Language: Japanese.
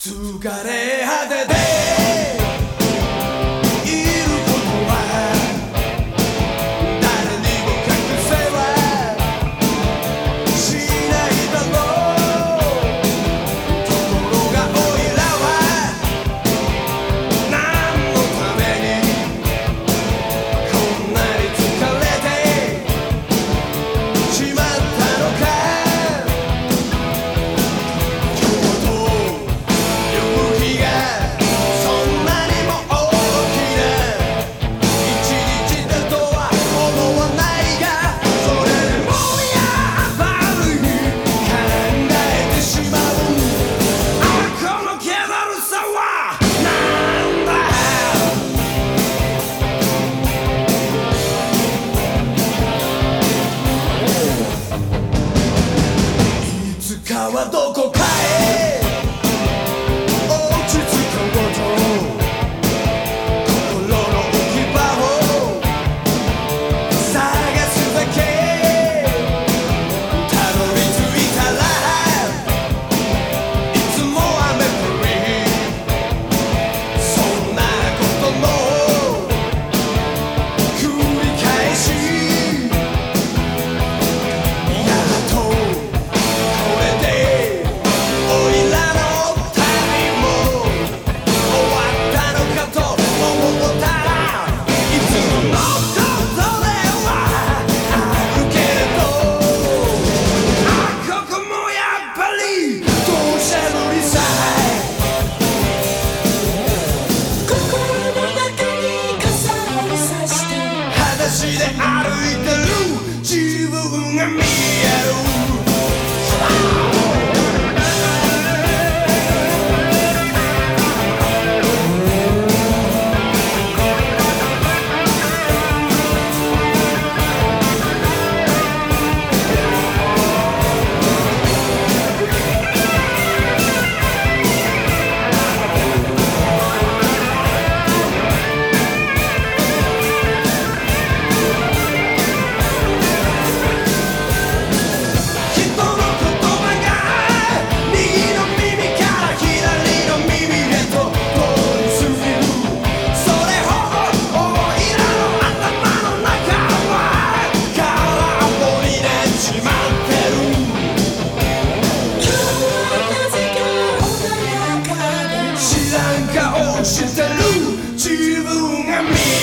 疲れ果ててどこか足で歩いてる。自分が見える。なんか落ちてる。自分が見